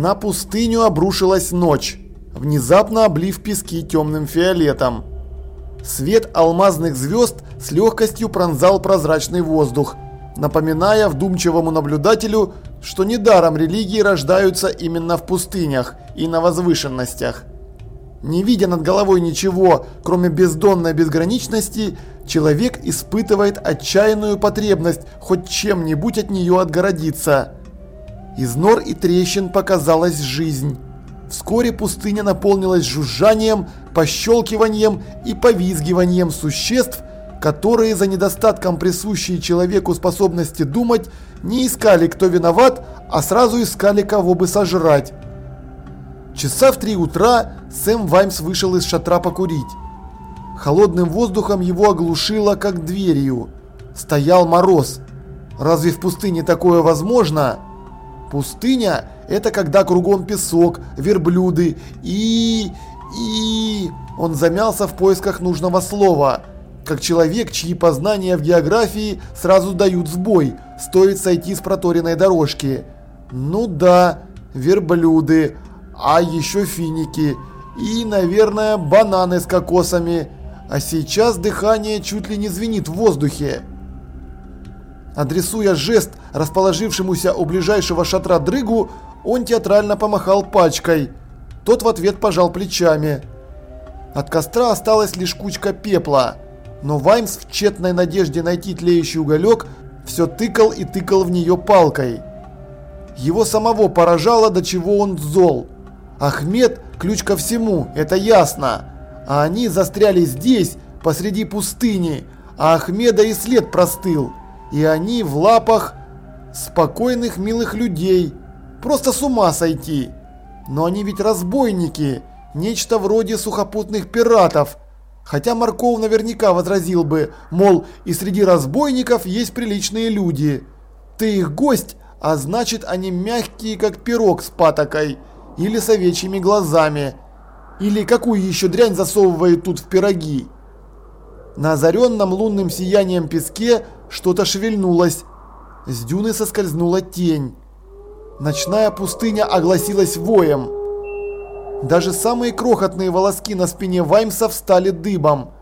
На пустыню обрушилась ночь, внезапно облив пески темным фиолетом. Свет алмазных звезд с легкостью пронзал прозрачный воздух, напоминая вдумчивому наблюдателю, что недаром религии рождаются именно в пустынях и на возвышенностях. Не видя над головой ничего, кроме бездонной безграничности, человек испытывает отчаянную потребность хоть чем-нибудь от нее отгородиться. Из нор и трещин показалась жизнь. Вскоре пустыня наполнилась жужжанием, пощелкиванием и повизгиванием существ, которые за недостатком присущей человеку способности думать не искали, кто виноват, а сразу искали, кого бы сожрать. Часа в три утра Сэм Ваймс вышел из шатра покурить. Холодным воздухом его оглушило, как дверью. Стоял мороз. Разве в пустыне такое возможно? Пустыня – это когда кругом песок, верблюды и... и... Он замялся в поисках нужного слова. Как человек, чьи познания в географии сразу дают сбой, стоит сойти с проторенной дорожки. Ну да, верблюды, а еще финики и, наверное, бананы с кокосами. А сейчас дыхание чуть ли не звенит в воздухе. Адресуя жест расположившемуся у ближайшего шатра дрыгу, он театрально помахал пачкой. Тот в ответ пожал плечами. От костра осталась лишь кучка пепла, но Ваймс в тщетной надежде найти тлеющий уголек все тыкал и тыкал в нее палкой. Его самого поражало, до чего он зол. Ахмед – ключ ко всему, это ясно. А они застряли здесь, посреди пустыни, а Ахмеда и след простыл. И они в лапах спокойных милых людей. Просто с ума сойти. Но они ведь разбойники, нечто вроде сухопутных пиратов. Хотя Марков наверняка возразил бы, мол, и среди разбойников есть приличные люди. Ты их гость, а значит они мягкие, как пирог с патокой или с овечьими глазами, или какую еще дрянь засовывают тут в пироги. На озаренном лунным сиянием песке что-то шевельнулось. С дюны соскользнула тень. Ночная пустыня огласилась воем. Даже самые крохотные волоски на спине Ваймса встали дыбом.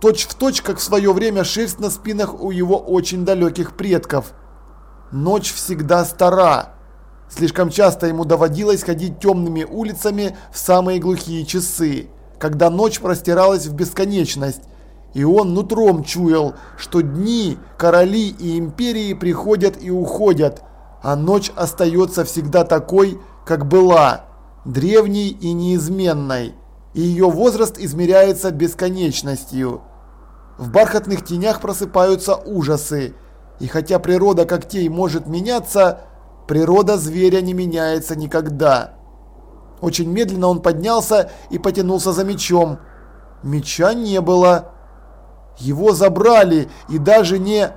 Точь в точь, как в свое время шерсть на спинах у его очень далеких предков. Ночь всегда стара. Слишком часто ему доводилось ходить темными улицами в самые глухие часы, когда ночь простиралась в бесконечность, и он нутром чуял, что дни, короли и империи приходят и уходят, а ночь остается всегда такой, как была, древней и неизменной, и ее возраст измеряется бесконечностью. В бархатных тенях просыпаются ужасы, и хотя природа когтей может меняться, Природа зверя не меняется никогда. Очень медленно он поднялся и потянулся за мечом. Меча не было. Его забрали и даже не...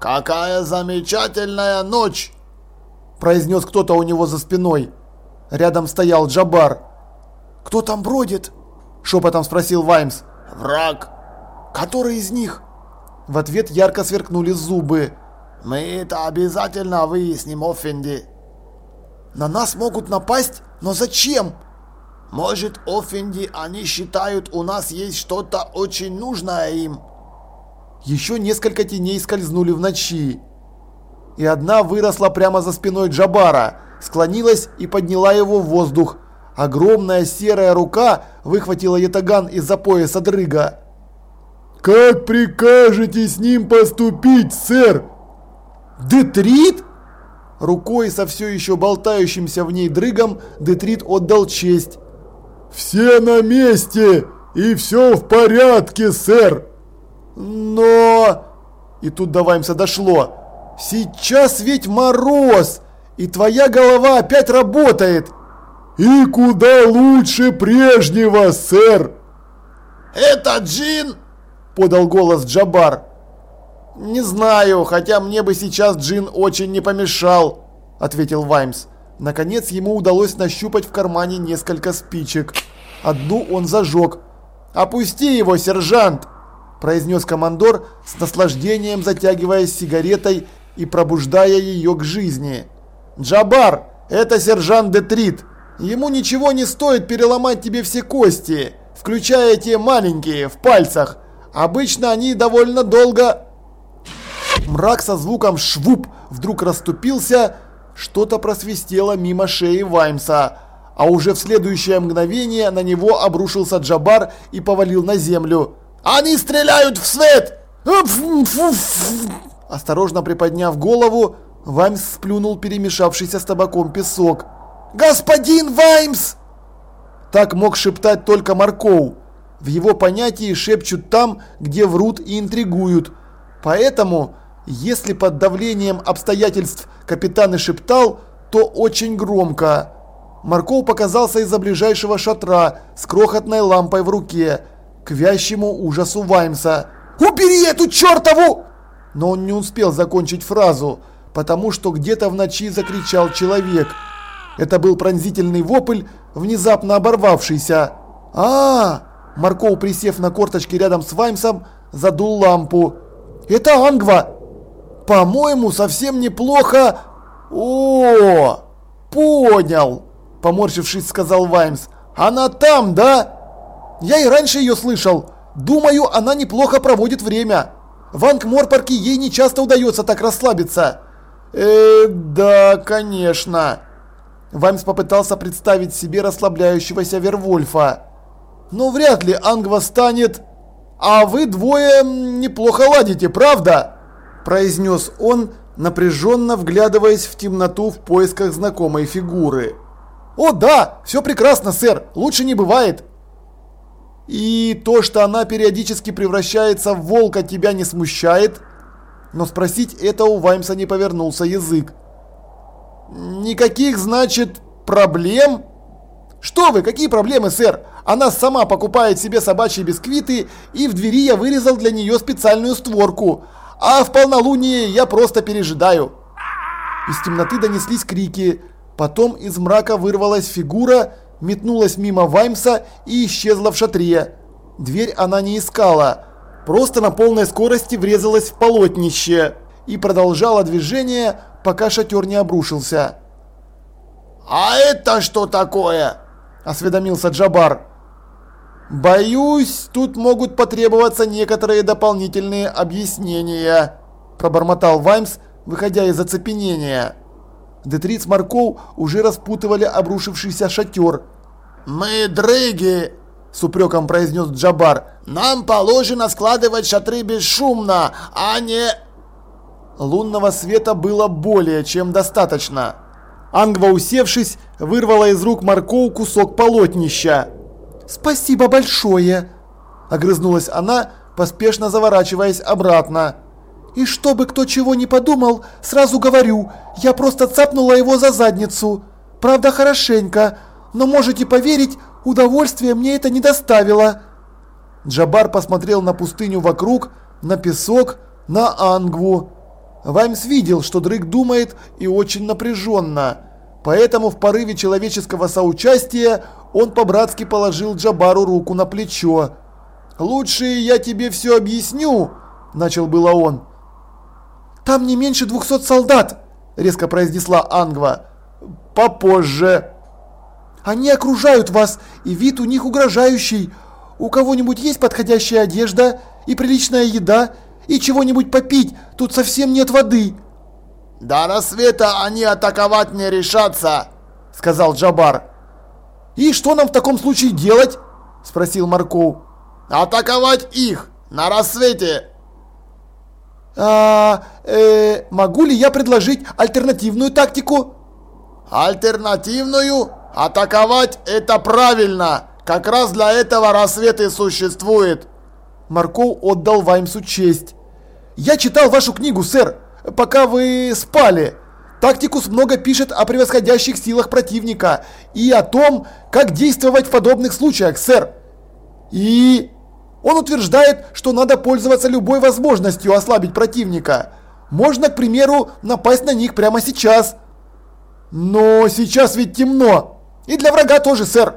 «Какая замечательная ночь!» произнес кто-то у него за спиной. Рядом стоял Джабар. «Кто там бродит?» шепотом спросил Ваймс. «Враг». «Который из них?» В ответ ярко сверкнули зубы. Мы это обязательно выясним, Оффенди. На нас могут напасть? Но зачем? Может, Оффенди, они считают, у нас есть что-то очень нужное им. Еще несколько теней скользнули в ночи. И одна выросла прямо за спиной Джабара, склонилась и подняла его в воздух. Огромная серая рука выхватила ятаган из-за пояса дрыга. «Как прикажете с ним поступить, сэр?» Детрит? Рукой со все еще болтающимся в ней дрыгом Детрит отдал честь. «Все на месте и все в порядке, сэр!» «Но...» И тут до Ваймса дошло. «Сейчас ведь мороз, и твоя голова опять работает!» «И куда лучше прежнего, сэр!» «Это Джин!» – подал голос Джабар. «Не знаю, хотя мне бы сейчас джин очень не помешал», – ответил Ваймс. Наконец ему удалось нащупать в кармане несколько спичек. Одну он зажег. «Опусти его, сержант!» – произнес командор с наслаждением затягиваясь сигаретой и пробуждая ее к жизни. «Джабар, Это сержант Детрит. Ему ничего не стоит переломать тебе все кости, включая те маленькие, в пальцах. Обычно они довольно долго... Мрак со звуком «швуп» вдруг расступился, что-то просвистело мимо шеи Ваймса, а уже в следующее мгновение на него обрушился Джабар и повалил на землю. «Они стреляют в свет!» Осторожно приподняв голову, Ваймс сплюнул перемешавшийся с табаком песок. «Господин Ваймс!» Так мог шептать только Маркоу. В его понятии шепчут там, где врут и интригуют. Поэтому, если под давлением обстоятельств капитан и шептал, то очень громко. Маркоу показался из-за ближайшего шатра с крохотной лампой в руке, к вящему ужасу Ваймса. «Убери эту чертову!» Но он не успел закончить фразу, потому что где-то в ночи закричал человек. Это был пронзительный вопль, внезапно оборвавшийся. а, -а, -а Маркоу, присев на корточки рядом с Ваймсом, задул лампу. «Это Ангва!» «По-моему, совсем неплохо...» «О, понял!» Поморщившись, сказал Ваймс. «Она там, да?» «Я и раньше ее слышал. Думаю, она неплохо проводит время. В Ангморпорке ей не часто удается так расслабиться». «Э, да, конечно». Ваймс попытался представить себе расслабляющегося Вервольфа. «Но вряд ли Ангва станет...» «А вы двое неплохо ладите, правда?» Произнес он, напряженно вглядываясь в темноту в поисках знакомой фигуры. «О да, все прекрасно, сэр, лучше не бывает!» «И то, что она периодически превращается в волка, тебя не смущает?» Но спросить это у Ваймса не повернулся язык. «Никаких, значит, проблем?» «Что вы, какие проблемы, сэр? Она сама покупает себе собачьи бисквиты, и в двери я вырезал для нее специальную створку. А в полнолуние я просто пережидаю». Из темноты донеслись крики. Потом из мрака вырвалась фигура, метнулась мимо Ваймса и исчезла в шатре. Дверь она не искала, просто на полной скорости врезалась в полотнище и продолжала движение, пока шатер не обрушился. «А это что такое?» – осведомился Джабар. «Боюсь, тут могут потребоваться некоторые дополнительные объяснения», – пробормотал Ваймс, выходя из оцепенения. Детриц Марков уже распутывали обрушившийся шатер. «Мы дрыги!» – с упреком произнес Джабар. «Нам положено складывать шатры бесшумно, а не...» Лунного света было более чем достаточно. Ангва, усевшись, вырвала из рук Маркоу кусок полотнища. «Спасибо большое!» – огрызнулась она, поспешно заворачиваясь обратно. «И чтобы кто чего не подумал, сразу говорю, я просто цапнула его за задницу. Правда, хорошенько, но можете поверить, удовольствия мне это не доставило». Джабар посмотрел на пустыню вокруг, на песок, на Ангву. Ваймс видел, что Дрык думает и очень напряженно. Поэтому в порыве человеческого соучастия он по-братски положил Джабару руку на плечо. «Лучше я тебе все объясню», – начал было он. «Там не меньше двухсот солдат», – резко произнесла Ангва. «Попозже». «Они окружают вас, и вид у них угрожающий. У кого-нибудь есть подходящая одежда и приличная еда, и чего-нибудь попить, тут совсем нет воды». «До рассвета они атаковать не решатся», – сказал Джабар. «И что нам в таком случае делать?» – спросил Марков. «Атаковать их на рассвете!» «А, э, могу ли я предложить альтернативную тактику?» «Альтернативную? Атаковать это правильно! Как раз для этого рассвет и существует!» Марков отдал Ваймсу честь. «Я читал вашу книгу, сэр, пока вы спали!» Тактикус много пишет о превосходящих силах противника и о том, как действовать в подобных случаях, сэр. И он утверждает, что надо пользоваться любой возможностью ослабить противника. Можно, к примеру, напасть на них прямо сейчас. Но сейчас ведь темно. И для врага тоже, сэр.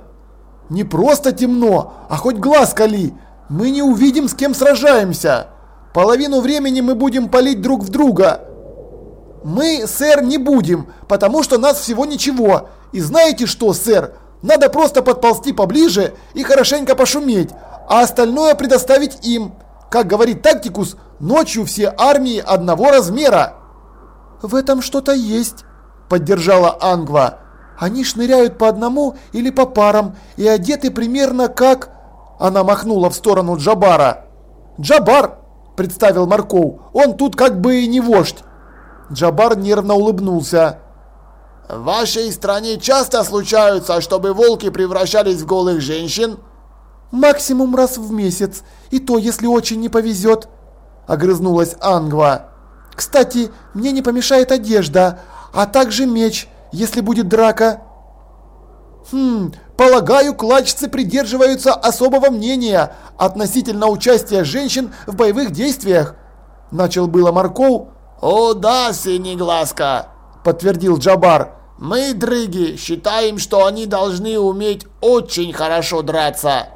Не просто темно, а хоть глаз кали. Мы не увидим, с кем сражаемся. Половину времени мы будем палить друг в друга. Мы, сэр, не будем, потому что нас всего ничего. И знаете что, сэр, надо просто подползти поближе и хорошенько пошуметь, а остальное предоставить им. Как говорит тактикус, ночью все армии одного размера. В этом что-то есть, поддержала Ангва. Они шныряют по одному или по парам и одеты примерно как... Она махнула в сторону Джабара. «Джабар!» – представил Марков. «Он тут как бы и не вождь». Джабар нервно улыбнулся. «В вашей стране часто случаются, чтобы волки превращались в голых женщин?» «Максимум раз в месяц, и то, если очень не повезет», – огрызнулась Ангва. «Кстати, мне не помешает одежда, а также меч, если будет драка». «Хм, полагаю, клачцы придерживаются особого мнения относительно участия женщин в боевых действиях», – начал было Марков. «О да, Синеглазка», – подтвердил Джабар. «Мы, дрыги, считаем, что они должны уметь очень хорошо драться».